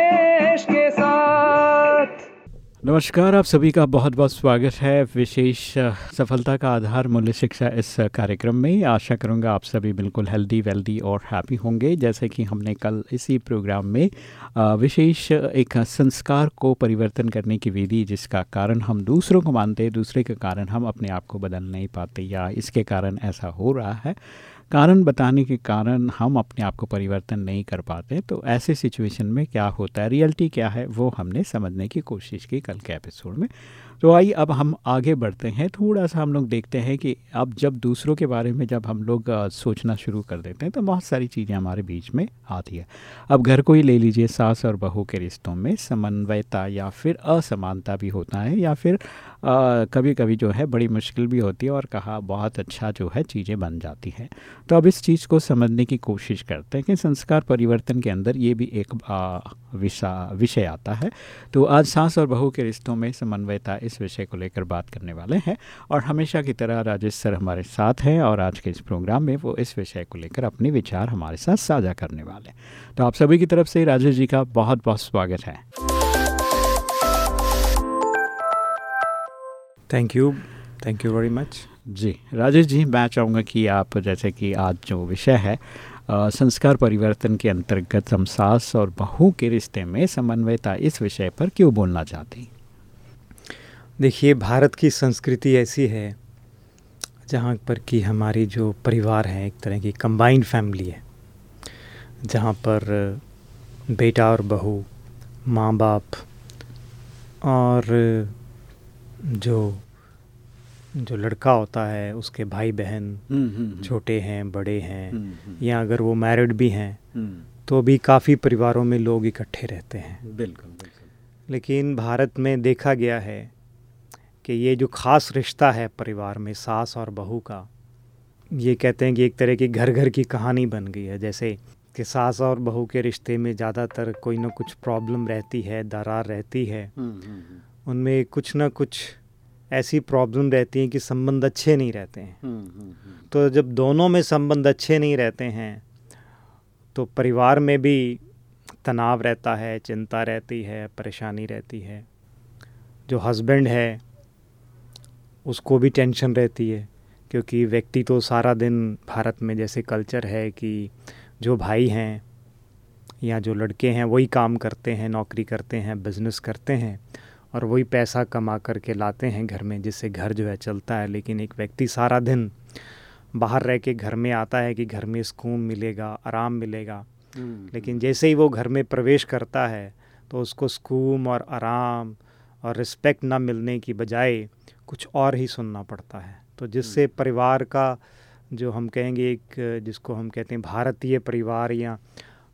के साथ नमस्कार, आप सभी का बहुत बहुत स्वागत है। विशेष सफलता का आधार मूल्य शिक्षा इस कार्यक्रम में। आशा करूँगा आप सभी बिल्कुल हेल्दी, वेल्दी और हैप्पी होंगे। जैसे कि हमने कल इसी प्रोग्राम में विशेष एक संस्कार को परिवर्तन करने की विधि, जिसका कारण हम दूसरों को मानते हैं, दूसरे के कारण हम अपने आप को बदल नहीं पाते या इसके कारण ऐसा हो रहा है। कारण बताने के कारण हम अपने आप को परिवर्तन नहीं कर पाते तो ऐसे सिचुएशन में क्या होता है? रियलिटी क्या है? वो हमने समझने की कोशिश की कल के एपिसोड में। तो आइए अब हम आगे बढ़ते हैं। थोड़ा सा हम लोग देखते हैं कि अब जब दूसरों के बारे में जब हम लोग सोचना शुरू कर देते हैं तो बहुत सारी चीज़ें हमारे बीच में आती है। अब घर को ही ले लीजिए सास और बहू के रिश्तों में समन्वयता या फिर असमानता भी होता है या फिर आ, कभी कभी जो है बड़ी मुश्किल भी होती है और कहा बहुत अच्छा जो है चीज़ें बन जाती हैं। तो अब इस चीज़ को समझने की कोशिश करते हैं कि संस्कार परिवर्तन के अंदर ये भी एक विषय आता है। तो आज सास और बहू के रिश्तों में समन्वयता इस विषय को लेकर बात करने वाले हैं और हमेशा की तरह राजेश सर हमारे साथ हैं और आज के इस प्रोग्राम में वो इस विषय को लेकर अपने विचार हमारे साथ साझा करने वाले हैं। तो आप सभी की तरफ़ से राजेश जी का बहुत बहुत स्वागत है। Thank you thank you very much ji Rajesh ji मैं चाहूँगा कि आप जैसे कि आज जो विषय है आ, संस्कार परिवर्तन के अंतर्गत हम सास और बहू के रिश्ते में समन्वयता इस विषय पर क्यों बोलना चाहते? हैं देखिए भारत की संस्कृति ऐसी है जहाँ पर कि हमारी जो परिवार है एक तरह की कंबाइंड फैमिली है। जहाँ पर बेटा और बहू माँ बाप और जो जो लड़का होता है उसके भाई बहन हम्म, हम्म, हम्म। छोटे हैं बड़े हैं या अगर वो मैरिड भी हैं तो भी काफ़ी परिवारों में लोग इकट्ठे रहते हैं। बिल्कुल बिल्कुल। लेकिन भारत में देखा गया है कि ये जो ख़ास रिश्ता है परिवार में सास और बहू का ये कहते हैं कि एक तरह की घर घर की कहानी बन गई है। जैसे कि सास और बहू के रिश्ते में ज़्यादातर कोई ना कुछ प्रॉब्लम रहती है दरार रहती है। हम्म, हम्म, हम्म। उनमें कुछ ना कुछ ऐसी प्रॉब्लम रहती हैं कि संबंध अच्छे नहीं रहते हैं। तो जब दोनों में संबंध अच्छे नहीं रहते हैं तो परिवार में भी तनाव रहता है चिंता रहती है परेशानी रहती है। जो हस्बैंड है उसको भी टेंशन रहती है क्योंकि व्यक्ति तो सारा दिन भारत में जैसे कल्चर है कि जो भाई हैं या जो लड़के हैं वही काम करते हैं नौकरी करते हैं बिज़नेस करते हैं और वही पैसा कमा करके लाते हैं घर में जिससे घर जो है चलता है लेकिन एक व्यक्ति सारा दिन बाहर रह के घर में आता है कि घर में सुकून मिलेगा आराम मिलेगा हम्म, लेकिन हम्म। जैसे ही वो घर में प्रवेश करता है तो उसको सुकून और आराम और रिस्पेक्ट ना मिलने की बजाय कुछ और ही सुनना पड़ता है। तो जिससे हम्म। परिवार का जो हम कहेंगे एक जिसको हम कहते हैं भारतीय परिवार या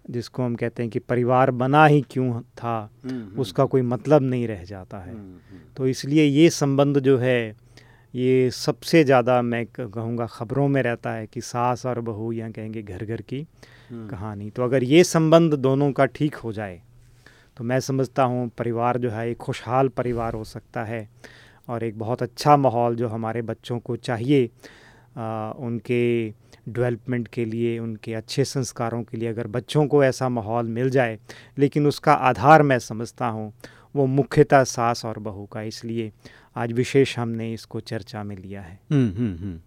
जिसको हम कहते हैं कि परिवार बना ही क्यों था हम्म, हम्म। उसका कोई मतलब नहीं रह जाता है। तो इसलिए ये संबंध जो है ये सबसे ज़्यादा मैं कहूँगा ख़बरों में रहता है कि सास और बहू या कहेंगे घर घर की कहानी। तो अगर ये संबंध दोनों का ठीक हो जाए तो मैं समझता हूँ परिवार जो है एक खुशहाल परिवार हो सकता है। और एक बहुत अच्छा माहौल जो हमारे बच्चों को चाहिए आ, उनके डेवलपमेंट के लिए उनके अच्छे संस्कारों के लिए अगर बच्चों को ऐसा माहौल मिल जाए लेकिन उसका आधार मैं समझता हूँ वो मुख्यतः सास और बहू का इसलिए आज विशेष हमने इसको चर्चा में लिया है हम्म, हम्म, हम्म।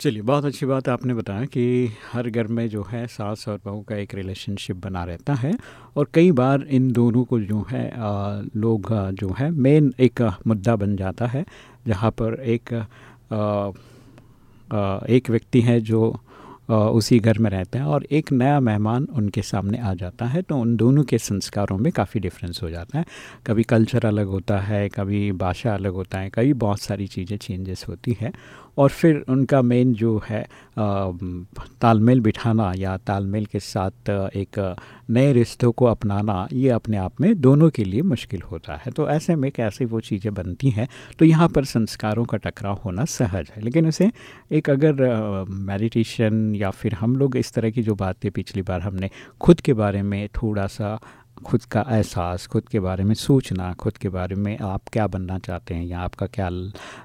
चलिए बहुत अच्छी बात आपने बताया कि हर घर में जो है सास और बहू का एक रिलेशनशिप बना रहता है और कई बार इन दोनों को जो है आ, लोग जो है मेन एक मुद्दा बन जाता है जहाँ पर एक आ, आ, एक व्यक्ति है जो उसी घर में रहते हैं और एक नया मेहमान उनके सामने आ जाता है तो उन दोनों के संस्कारों में काफ़ी डिफरेंस हो जाता है। कभी कल्चर अलग होता है, कभी भाषा अलग होता है, कभी बहुत सारी चीज़ें चेंजेस होती है और फिर उनका मेन जो है तालमेल बिठाना या तालमेल के साथ एक नए रिश्तों को अपनाना, ये अपने आप में दोनों के लिए मुश्किल होता है। तो ऐसे में कैसे वो चीज़ें बनती हैं तो यहाँ पर संस्कारों का टकराव होना सहज है। लेकिन उसे एक अगर मेडिटेशन या फिर हम लोग इस तरह की जो बातें पिछली बार हमने खुद के बारे में थोड़ा सा खुद का एहसास, खुद के बारे में सोचना, खुद के बारे में आप क्या बनना चाहते हैं या आपका क्या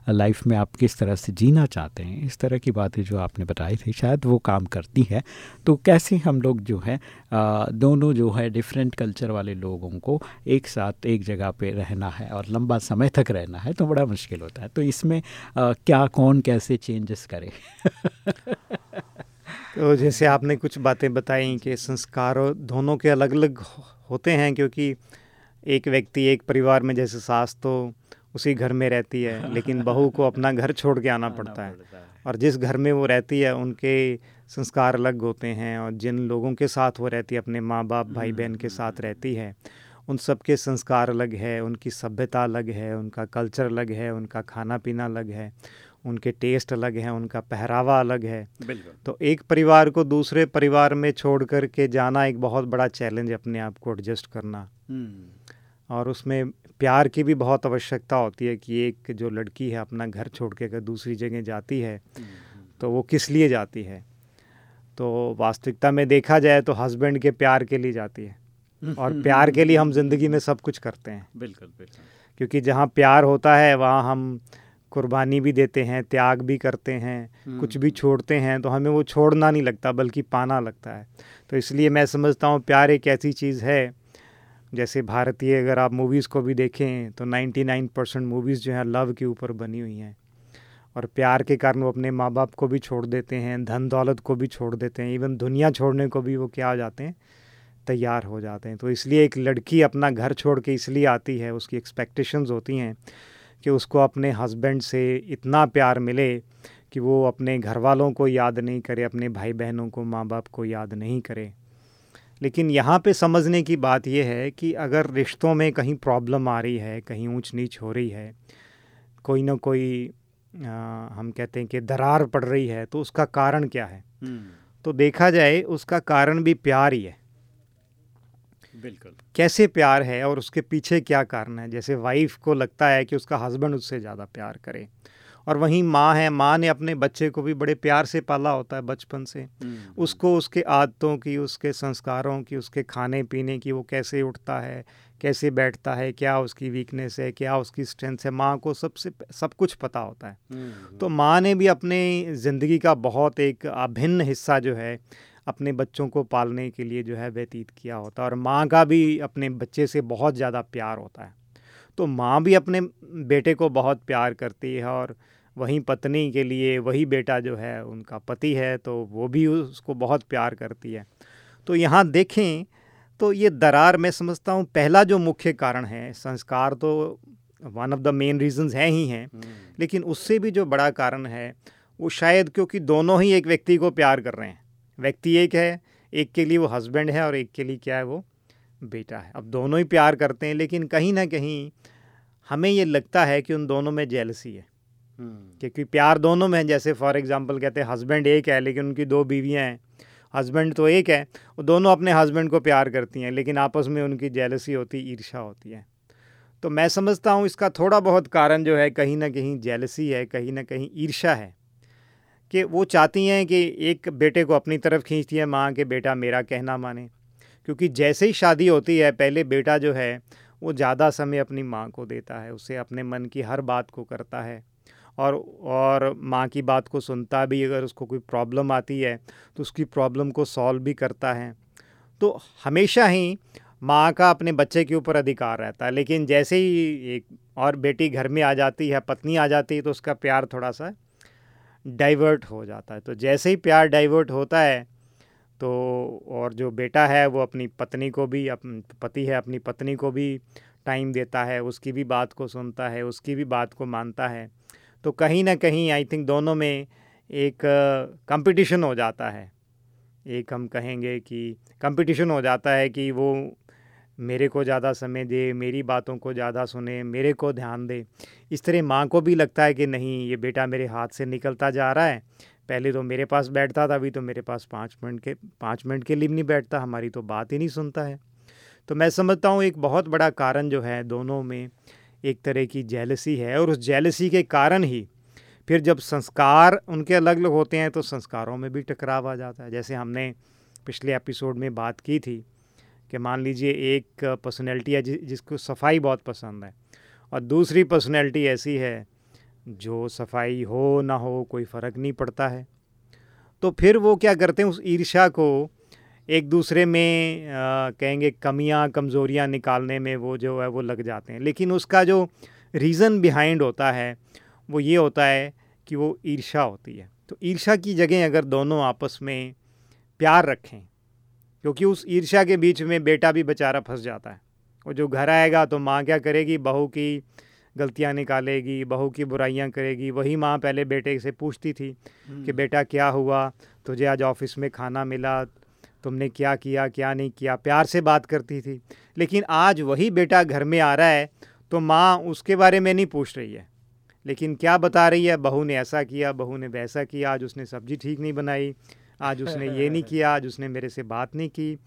लाइफ में आप किस तरह से जीना चाहते हैं, इस तरह की बातें जो आपने बताई थी, शायद वो काम करती है। तो कैसे हम लोग जो है दोनों जो है डिफरेंट कल्चर वाले लोगों को एक साथ, एक जगह पे रहना है और लंबा समय तक रहना है तो बड़ा मुश्किल होता है। तो इसमें क्या, कौन कैसे चेंजेस करे? तो जैसे आपने कुछ बातें बताई कि संस्कार, दोनों के अलग अलग होते हैं क्योंकि एक व्यक्ति एक परिवार में जैसे सास तो उसी घर में रहती है लेकिन बहू को अपना घर छोड़ के आना पड़ता है। और जिस घर में वो रहती है उनके संस्कार अलग होते हैं और जिन लोगों के साथ वो रहती है अपने माँ बाप भाई बहन के साथ हम्म। रहती है उन सब के संस्कार अलग है उनकी सभ्यता अलग है उनका कल्चर अलग है उनका खाना पीना अलग है। उनके टेस्ट अलग हैं उनका पहरावा अलग है। तो एक परिवार को दूसरे परिवार में छोड़ कर के जाना एक बहुत बड़ा चैलेंज अपने आप को एडजस्ट करना। हम्म। और उसमें प्यार की भी बहुत आवश्यकता होती है कि एक जो लड़की है अपना घर छोड़ के अगर दूसरी जगह जाती है हम्म। तो वो किस लिए जाती है? तो वास्तविकता में देखा जाए तो हस्बैंड के प्यार के लिए जाती है। और प्यार के लिए हम ज़िंदगी में सब कुछ करते हैं। बिल्कुल बिल्कुल। क्योंकि जहाँ प्यार होता है वहाँ हम कुर्बानी भी देते हैं त्याग भी करते हैं कुछ भी हम्म। छोड़ते हैं तो हमें वो छोड़ना नहीं लगता बल्कि पाना लगता है। तो इसलिए मैं समझता हूँ प्यार एक ऐसी चीज़ है जैसे भारतीय अगर आप मूवीज़ को भी देखें तो 99 परसेंट मूवीज़ जो हैं लव के ऊपर बनी हुई हैं। और प्यार के कारण वो अपने माँ बाप को भी छोड़ देते हैं धन दौलत को भी छोड़ देते हैं इवन दुनिया छोड़ने को भी वो क्या हो जाते हैं तैयार हो जाते हैं। तो इसलिए एक लड़की अपना घर छोड़ के इसलिए आती है उसकी एक्सपेक्टेशंस होती हैं कि उसको अपने हस्बैंड से इतना प्यार मिले कि वो अपने घर वालों को याद नहीं करे अपने भाई बहनों को माँ बाप को याद नहीं करे। लेकिन यहाँ पे समझने की बात यह है कि अगर रिश्तों में कहीं प्रॉब्लम आ रही है कहीं ऊंच नीच हो रही है कोई ना कोई आ, हम कहते हैं कि दरार पड़ रही है तो उसका कारण क्या है? हम्म। तो देखा जाए उसका कारण भी प्यार ही है। बिल्कुल। कैसे प्यार है और उसके पीछे क्या कारण है? जैसे वाइफ को लगता है कि उसका हस्बैंड उससे ज़्यादा प्यार करे। और वहीं माँ है माँ ने अपने बच्चे को भी बड़े प्यार से पाला होता है बचपन से। हम्म। उसको उसके आदतों की उसके संस्कारों की उसके खाने पीने की वो कैसे उठता है कैसे बैठता है क्या उसकी वीकनेस है क्या उसकी स्ट्रेंथ है माँ को सबसे सब कुछ पता होता है। हम्म, तो माँ ने भी अपने ज़िंदगी का बहुत एक अभिन्न हिस्सा जो है अपने बच्चों को पालने के लिए जो है व्यतीत किया होता है और माँ का भी अपने बच्चे से बहुत ज़्यादा प्यार होता है। तो माँ भी अपने बेटे को बहुत प्यार करती है और वहीं पत्नी के लिए वही बेटा जो है उनका पति है तो वो भी उसको बहुत प्यार करती है। तो यहाँ देखें तो ये दरार मैं समझता हूँ पहला जो मुख्य कारण है संस्कार तो one of the main reasons हैं ही हैं हम्म। लेकिन उससे भी जो बड़ा कारण है वो शायद क्योंकि दोनों ही एक व्यक्ति को प्यार कर रहे हैं। व्यक्ति एक है एक के लिए वो हस्बैंड है और एक के लिए क्या है वो बेटा है। अब दोनों ही प्यार करते हैं लेकिन कहीं ना कहीं हमें ये लगता है कि उन दोनों में जेलसी है। हम्म। क्योंकि प्यार दोनों में है जैसे फॉर एग्जांपल कहते हैं हस्बैंड एक है लेकिन उनकी दो बीवियाँ हैं। हस्बैंड तो एक है वो दोनों अपने हस्बैंड को प्यार करती हैं लेकिन आपस में उनकी जेलसी होती ईर्षा होती है। तो मैं समझता हूँ इसका थोड़ा बहुत कारण जो है कहीं ना कहीं जेलसी है कहीं ना कहीं ईर्षा है। कि वो चाहती हैं कि एक बेटे को अपनी तरफ़ खींचती है, माँ के बेटा मेरा कहना माने। क्योंकि जैसे ही शादी होती है, पहले बेटा जो है, वो ज़्यादा समय अपनी माँ को देता है, उसे अपने मन की हर बात को करता है। और और माँ की बात को सुनता भी, अगर उसको कोई प्रॉब्लम आती है तो उसकी प्रॉब्लम को सॉल्व भी करता है। तो हमेशा ही माँ का अपने बच्चे के ऊपर अधिकार रहता है। लेकिन जैसे ही एक और बेटी घर में आ जाती है, पत्नी आ जाती है तो उसका प्यार थोड़ा सा डाइवर्ट हो जाता है। तो जैसे ही प्यार डाइवर्ट होता है तो और जो बेटा है, वो अपनी पत्नी को भी, अप, पति है, अपनी पत्नी को भी टाइम देता है, उसकी भी बात को सुनता है, उसकी भी बात को मानता है तो कहीं ना कहीं आई थिंक दोनों में एक कंपटीशन हो जाता है। एक हम कहेंगे कि कंपटीशन हो जाता है कि वो मेरे को ज़्यादा समय दे, मेरी बातों को ज़्यादा सुने, मेरे को ध्यान दे। इस तरह माँ को भी लगता है कि नहीं, ये बेटा मेरे हाथ से निकलता जा रहा है। पहले तो मेरे पास बैठता था, अभी तो मेरे पास पाँच मिनट के, पाँच मिनट के लिए नहीं बैठता, हमारी तो बात ही नहीं सुनता है। तो मैं समझता हूँ, एक बहुत बड़ा कारण जो है दोनों में एक तरह की जेलसी है और उस जेलसी के कारण ही फिर जब संस्कार उनके अलग अलग होते हैं तो संस्कारों में भी टकराव आ जाता है। जैसे हमने पिछले एपिसोड में बात की थी कि मान लीजिए एक पर्सनैलिटी है जिसको सफ़ाई बहुत पसंद है और दूसरी पर्सनैलिटी ऐसी है जो सफ़ाई हो ना हो कोई फ़र्क नहीं पड़ता है। तो फिर वो क्या करते हैं उस ईर्षा को एक दूसरे में आ, कहेंगे कमियाँ कमज़ोरियाँ निकालने में वो जो है वो लग जाते हैं। लेकिन उसका जो रीज़न बिहाइंड होता है वो ये होता है कि वो ईर्षा होती है। तो ईर्षा की जगह अगर दोनों आपस में प्यार रखें क्योंकि उस ईर्षा के बीच में बेटा भी बेचारा फंस जाता है। और जो घर आएगा तो माँ क्या करेगी? बहू की गलतियाँ निकालेगी बहू की बुराइयाँ करेगी। वही माँ पहले बेटे से पूछती थी कि हम्म। बेटा क्या हुआ? तुझे आज ऑफ़िस में खाना मिला तुमने क्या किया क्या नहीं किया? प्यार से बात करती थी। लेकिन आज वही बेटा घर में आ रहा है तो माँ उसके बारे में नहीं पूछ रही है। लेकिन क्या बता रही है? बहू ने ऐसा किया बहू ने वैसा किया आज उसने सब्ज़ी ठीक नहीं बनाई आज उसने ये नहीं किया आज उसने मेरे से बात नहीं की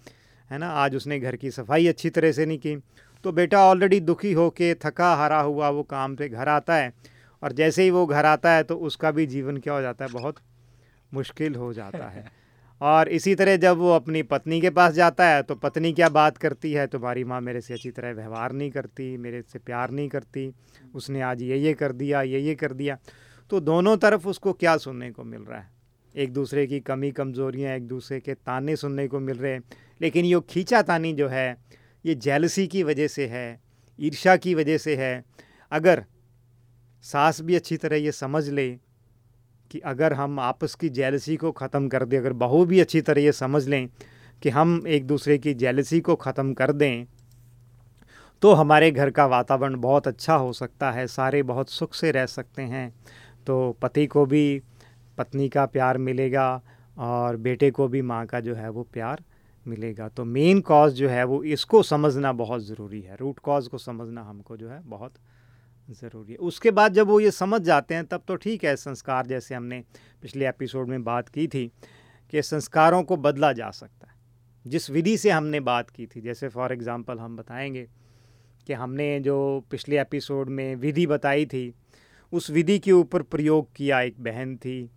है ना? आज उसने घर की सफ़ाई अच्छी तरह से नहीं की। तो बेटा ऑलरेडी दुखी हो के थका हारा हुआ वो काम पे घर आता है और जैसे ही वो घर आता है तो उसका भी जीवन क्या हो जाता है? बहुत मुश्किल हो जाता है। और इसी तरह जब वो अपनी पत्नी के पास जाता है तो पत्नी क्या बात करती है? तुम्हारी माँ मेरे से अच्छी तरह व्यवहार नहीं करती मेरे से प्यार नहीं करती उसने आज ये ये कर दिया ये ये कर दिया। तो दोनों तरफ़ उसको क्या सुनने को मिल रहा है? एक दूसरे की कमी, कमज़ोरियाँ एक दूसरे के ताने सुनने को मिल रहे हैं। लेकिन ये खींचा तानी जो है, ये जेलसी की वजह से है ईर्षा की वजह से है। अगर सास भी अच्छी तरह ये समझ ले कि अगर हम आपस की जेलसी को ख़त्म कर दें, अगर बहू भी अच्छी तरह ये समझ लें कि हम एक दूसरे की जेलसी को ख़त्म कर दें तो हमारे घर का वातावरण बहुत अच्छा हो सकता है, सारे बहुत सुख से रह सकते हैं। तो पति को भी पत्नी का प्यार मिलेगा और बेटे को भी माँ का जो है वो प्यार मिलेगा। तो मेन कॉज जो है वो इसको समझना बहुत ज़रूरी है। रूट कॉज को समझना हमको जो है बहुत ज़रूरी है। उसके बाद जब वो ये समझ जाते हैं, तब तो ठीक है, संस्कार जैसे हमने पिछले एपिसोड में बात की थी कि संस्कारों को बदला जा सकता है। जिस विधि से हमने बात की थी, जैसे फॉर एग्ज़ाम्पल हम बताएँगे कि हमने जो पिछले एपिसोड में विधि बताई थी, उस विधि के ऊपर प्रयोग किया एक बहन थी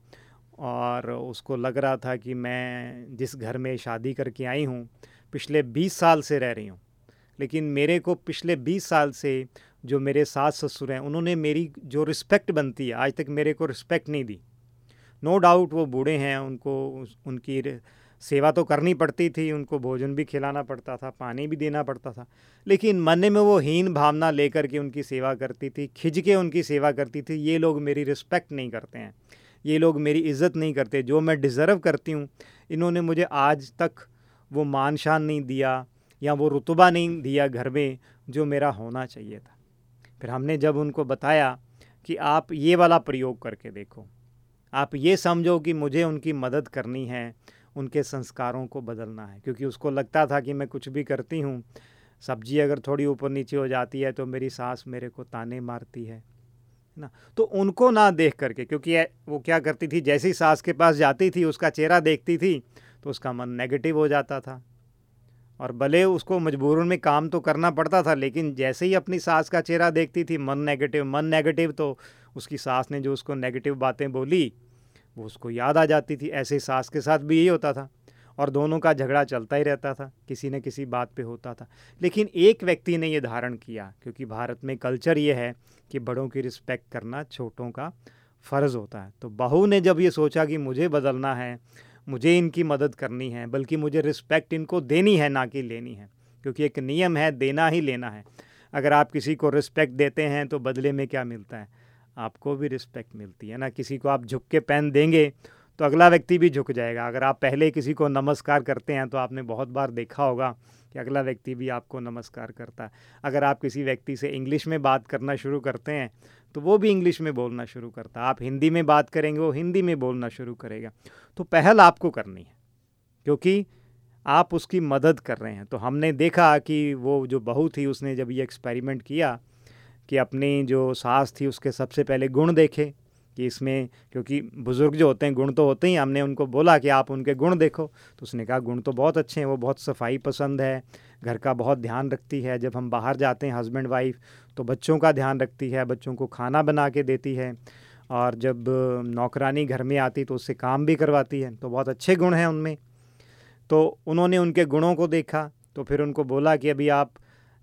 और उसको लग रहा था कि मैं जिस घर में शादी करके आई हूँ, पिछले बीस साल से रह रही हूँ। लेकिन मेरे को पिछले बीस साल से जो मेरे सास ससुर हैं, उन्होंने मेरी जो रिस्पेक्ट बनती है, आज तक मेरे को रिस्पेक्ट नहीं दी। नो no डाउट वो बूढ़े हैं, उनको उनकी सेवा तो करनी पड़ती थी, उनको भोजन भी खिलाना पड़ता था, पानी भी देना पड़ता था। लेकिन मन में वो हीन भावना लेकर के उनकी सेवा करती थी खिंच के उनकी सेवा करती थी, ये लोग मेरी रिस्पेक्ट नहीं करते हैं। ये लोग मेरी इज़्ज़त नहीं करते, जो मैं डिज़र्व करती हूँ, इन्होंने मुझे आज तक वो मान शान नहीं दिया या वो रुतबा नहीं दिया घर में जो मेरा होना चाहिए था। फिर हमने जब उनको बताया कि आप ये वाला प्रयोग करके देखो, आप ये समझो कि मुझे उनकी मदद करनी है, उनके संस्कारों को बदलना है, क्योंकि उसको लगता था कि मैं कुछ भी करती हूँ, सब्ज़ी अगर थोड़ी ऊपर नीचे हो जाती है तो मेरी सास मेरे को ताने मारती है। ना? तो उनको ना देख करके, क्योंकि वो क्या करती थी? जैसी सास के पास जाती थी, उसका चेहरा देखती थी तो उसका मन नेगेटिव हो जाता था। और भले उसको मजबूरन में काम तो करना पड़ता था, लेकिन जैसे ही अपनी सास का चेहरा देखती थी, मन नेगेटिव मन नेगेटिव तो उसकी सास ने जो उसको नेगेटिव बातें बोली, वो उसको याद आ जाती थी। ऐसे सास के साथ भी यही होता था। और दोनों का झगड़ा चलता ही रहता था, किसी न किसी बात पे होता था। लेकिन एक व्यक्ति ने ये धारण किया, क्योंकि भारत में कल्चर ये है कि बड़ों की रिस्पेक्ट करना छोटों का फ़र्ज़ होता है। तो बहू ने जब ये सोचा कि मुझे बदलना है, मुझे इनकी मदद करनी है, बल्कि मुझे रिस्पेक्ट इनको देनी है, ना कि लेनी है, क्योंकि एक नियम है, देना ही लेना है। अगर आप किसी को रिस्पेक्ट देते हैं तो बदले में क्या मिलता है? आपको भी रिस्पेक्ट मिलती है ना? किसी को आप झुक के पेन देंगे तो अगला व्यक्ति भी झुक जाएगा। अगर आप पहले किसी को नमस्कार करते हैं तो आपने बहुत बार देखा होगा कि अगला व्यक्ति भी आपको नमस्कार करता है। अगर आप किसी व्यक्ति से इंग्लिश में बात करना शुरू करते हैं तो वो भी इंग्लिश में बोलना शुरू करता है। आप हिंदी में बात करेंगे, वो हिंदी में बोलना शुरू करेगा। तो पहल आपको करनी है, क्योंकि आप उसकी मदद कर रहे हैं। तो हमने देखा कि वो जो बहू थी, उसने जब ये एक्सपेरिमेंट किया कि अपनी जो सास थी, उसके सबसे पहले गुण देखे कि इसमें, क्योंकि बुज़ुर्ग जो होते हैं, गुण तो होते ही हमने उनको बोला कि आप उनके गुण देखो। तो उसने कहा, गुण तो बहुत अच्छे हैं, वो बहुत सफ़ाई पसंद है, घर का बहुत ध्यान रखती है। जब हम बाहर जाते हैं हस्बैंड वाइफ तो बच्चों का ध्यान रखती है, बच्चों को खाना बना के देती है। और जब नौकरानी घर में आती तो उससे काम भी करवाती है तो बहुत अच्छे गुण हैं उनमें। तो उन्होंने उनके गुणों को देखा तो फिर उनको बोला कि अभी आप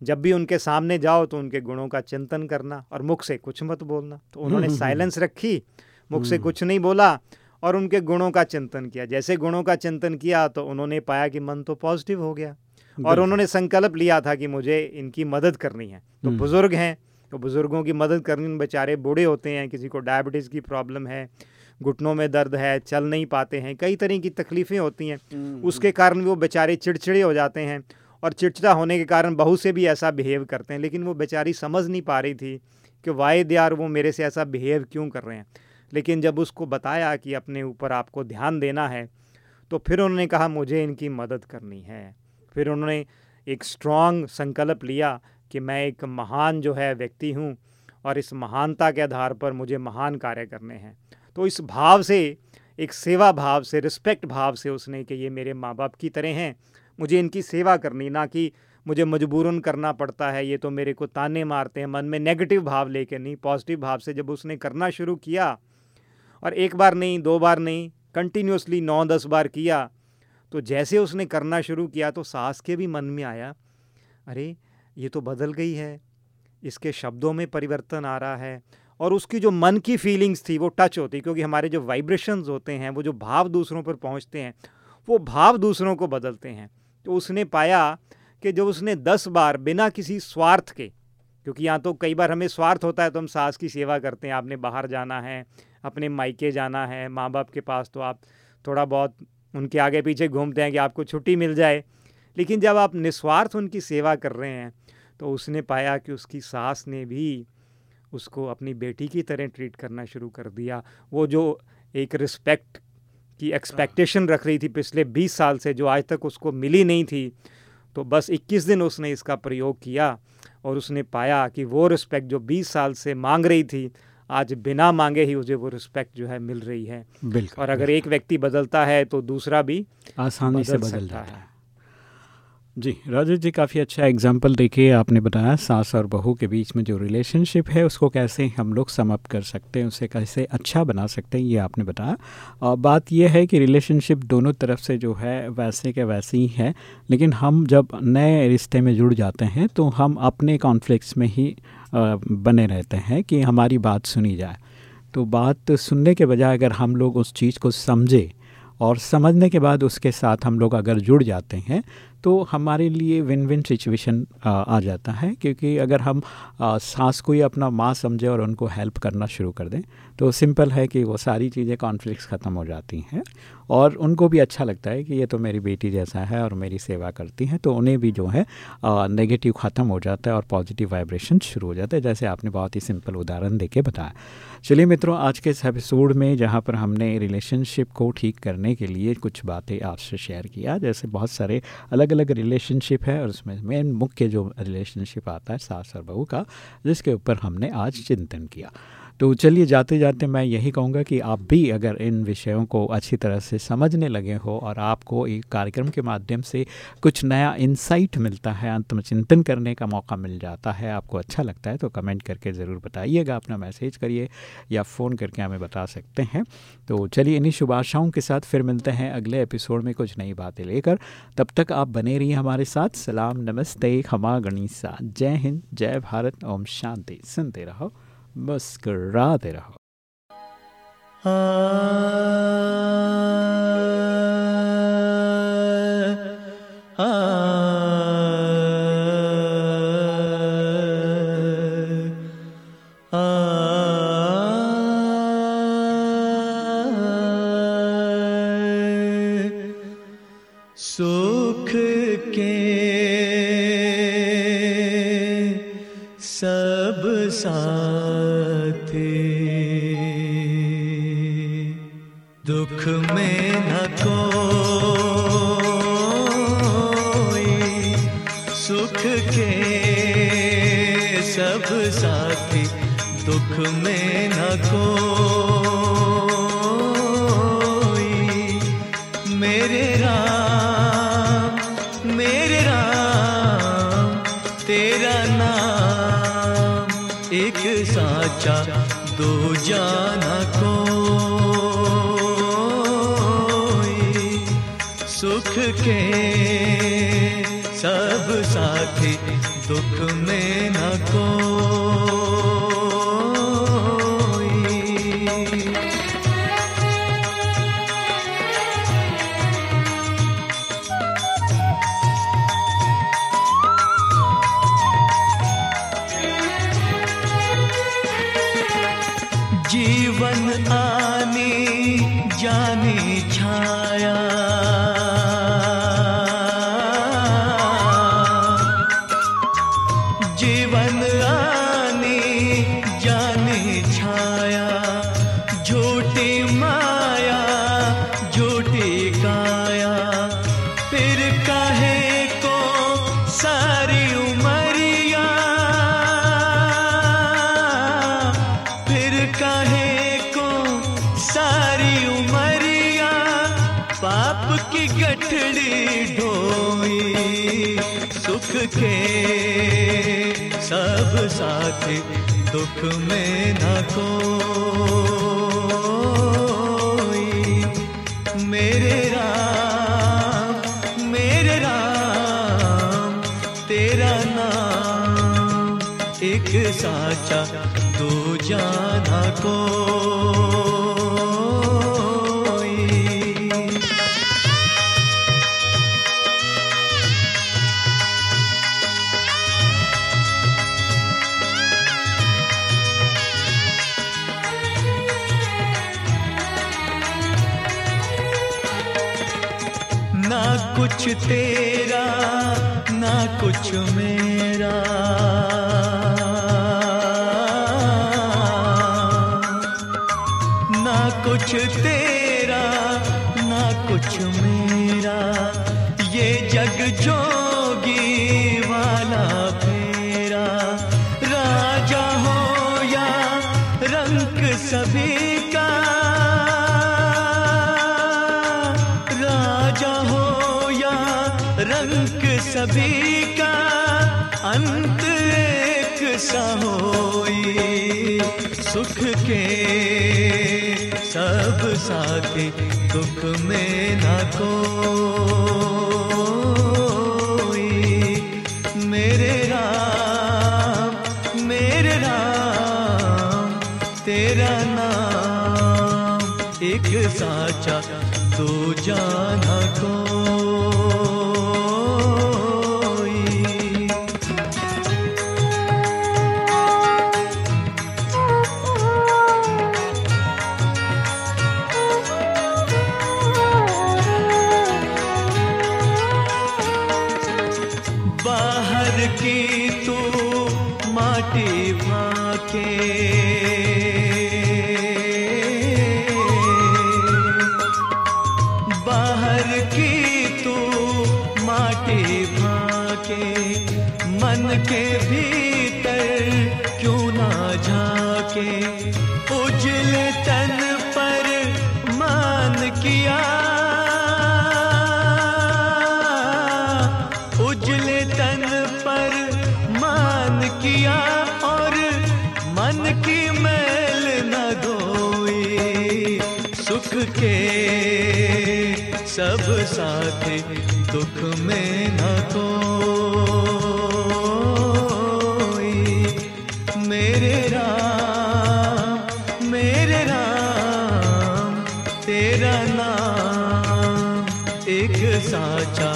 जब भी उनके सामने जाओ तो उनके गुणों का चिंतन करना और मुख से कुछ मत बोलना। तो उन्होंने साइलेंस हम्म, हम्म, हम्म। रखी मुख से कुछ नहीं बोला और उनके गुणों का चिंतन किया। जैसे गुणों का चिंतन किया तो उन्होंने पाया कि मन तो पॉजिटिव हो गया और उन्होंने संकल्प लिया था कि मुझे इनकी मदद करनी है। तो बुज़ुर्ग हैं तो बुज़ुर्गों की मदद करनी बेचारे बूढ़े होते हैं किसी को डायबिटीज़ की प्रॉब्लम है घुटनों में दर्द है चल नहीं पाते हैं कई तरह की तकलीफ़ें होती हैं। उसके। कारण वो बेचारे चिड़चिड़े हो जाते हैं और चिड़चिड़ा होने के कारण बहू से भी ऐसा बिहेव करते हैं, लेकिन वो बेचारी समझ नहीं पा रही थी कि वाए यार, वो मेरे से ऐसा बिहेव क्यों कर रहे हैं। लेकिन जब उसको बताया कि अपने ऊपर आपको ध्यान देना है तो फिर उन्होंने कहा, मुझे इनकी मदद करनी है। फिर उन्होंने एक स्ट्रॉन्ग संकल्प लिया कि मैं एक महान जो है व्यक्ति हूँ और इस महानता के आधार पर मुझे महान कार्य करने हैं। तो इस भाव से, एक सेवा भाव से रिस्पेक्ट भाव से उसने कि ये मेरे माँ बाप की तरह हैं मुझे इनकी सेवा करनी, ना कि मुझे मजबूरन करना पड़ता है, ये तो मेरे को ताने मारते हैं, मन में नेगेटिव भाव लेके नहीं पॉजिटिव भाव से जब उसने करना शुरू किया, और एक बार नहीं, दो बार नहीं कंटिन्यूसली नौ दस बार किया तो जैसे उसने करना शुरू किया तो सास के भी मन में आया, अरे, ये तो बदल गई है, इसके शब्दों में परिवर्तन आ रहा है। और उसकी जो मन की फीलिंग्स थी, वो टच होती, क्योंकि हमारे जो वाइब्रेशंस होते हैं, वो जो भाव दूसरों पर पहुँचते हैं, वो भाव दूसरों को बदलते हैं। तो उसने पाया कि जब उसने दस बार बिना किसी स्वार्थ के, क्योंकि यहाँ तो कई बार हमें स्वार्थ होता है तो हम सास की सेवा करते हैं, आपने बाहर जाना है, अपने मायके जाना है माँ बाप के पास तो आप थोड़ा बहुत उनके आगे पीछे घूमते हैं कि आपको छुट्टी मिल जाए। लेकिन जब आप निस्वार्थ उनकी सेवा कर रहे हैं तो उसने पाया कि उसकी सास ने भी उसको अपनी बेटी की तरह ट्रीट करना शुरू कर दिया। वो जो एक रिस्पेक्ट की एक्सपेक्टेशन रख रही थी पिछले 20 साल से जो आज तक उसको मिली नहीं थी तो बस 21 दिन उसने इसका प्रयोग किया और उसने पाया कि वो रिस्पेक्ट जो 20 साल से मांग रही थी आज बिना मांगे ही मुझे वो रिस्पेक्ट जो है मिल रही है। और अगर एक व्यक्ति बदलता है तो दूसरा भी आसानी बदल से बदल जाता है। जी राजेश जी, काफ़ी अच्छा एग्ज़ाम्पल देखिए, आपने बताया सास और बहू के बीच में जो रिलेशनशिप है, उसको कैसे हम लोग समअप कर सकते हैं, उसे कैसे अच्छा बना सकते हैं, ये आपने बताया। और बात यह है कि रिलेशनशिप दोनों तरफ़ से जो है, वैसे के वैसे ही है, लेकिन हम जब नए रिश्ते में जुड़ जाते हैं तो हम अपने कॉन्फ्लिक्स में ही बने रहते हैं कि हमारी बात सुनी जाए। तो बात सुनने के बजाय अगर हम लोग उस चीज़ को समझे और समझने के बाद उसके साथ हम लोग अगर जुड़ जाते हैं तो हमारे लिए विन विन सिचुएशन आ जाता है। क्योंकि अगर हम सांस को ही अपना माँ समझें और उनको हेल्प करना शुरू कर दें तो सिंपल है कि वो सारी चीज़ें कॉन्फ्लिक्स ख़त्म हो जाती हैं और उनको भी अच्छा लगता है कि ये तो मेरी बेटी जैसा है और मेरी सेवा करती हैं तो उन्हें भी जो है नेगेटिव ख़त्म हो जाता है और पॉजिटिव वाइब्रेशन शुरू हो जाता है, जैसे आपने बहुत ही सिंपल उदाहरण दे के बताया। चलिए मित्रों, आज के इस एपिसोड में जहाँ पर हमने रिलेशनशिप को ठीक करने के लिए कुछ बातें आपसे शेयर किया, जैसे बहुत सारे अलग अलग रिलेशनशिप है और उसमें मेन मुख्य जो रिलेशनशिप आता है सास और बहू का, जिसके ऊपर हमने आज चिंतन किया। तो चलिए जाते जाते मैं यही कहूँगा कि आप भी अगर इन विषयों को अच्छी तरह से समझने लगे हो और आपको एक कार्यक्रम के माध्यम से कुछ नया इंसाइट मिलता है, आत्मचिंतन करने का मौका मिल जाता है, आपको अच्छा लगता है तो कमेंट करके ज़रूर बताइएगा, अपना मैसेज करिए या फ़ोन करके हमें बता सकते हैं। तो चलिए इन्हीं शुभ आशाओं के साथ फिर मिलते हैं अगले एपिसोड में कुछ नई बातें लेकर। तब तक आप बने रहिए हमारे साथ। सलाम, नमस्ते खमा गणिसा जय हिंद, जय भारत, ओम शांति। सुनते रहो। मुस्कराते रहो सुख एक साचा दो जाना को सुख के सब साथी दुख में न कोई। जीवन आनी, जानी छाया, झूठी माया, झूठी काया। फिर कहे को सारी उमरिया? फिर कहे को सारी उमरिया? पाप की गठड़ी ढोई, सुख के सब साथी दुख में न कोई। मेरे राम मेरे राम, तेरा नाम एक साचा दो जाना कोई कुछ तेरा, ना कुछ मेरा। ना कुछ तेरा, ना कुछ मेरा। ये जग जोगी वाला राजा हो या रंग सभी सभी का अंत एक सा होई। सुख के सब साथी दुख में न कोई। मेरे राम मेरे राम, तेरा नाम एक साचा तो जाना कोई सब साथी दुख में न कोई। मेरे राम मेरे राम, तेरा नाम एक साचा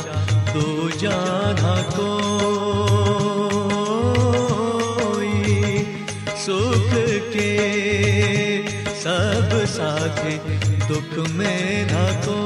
दो जाना कोई। सुख के सब साथी दुख में न कोई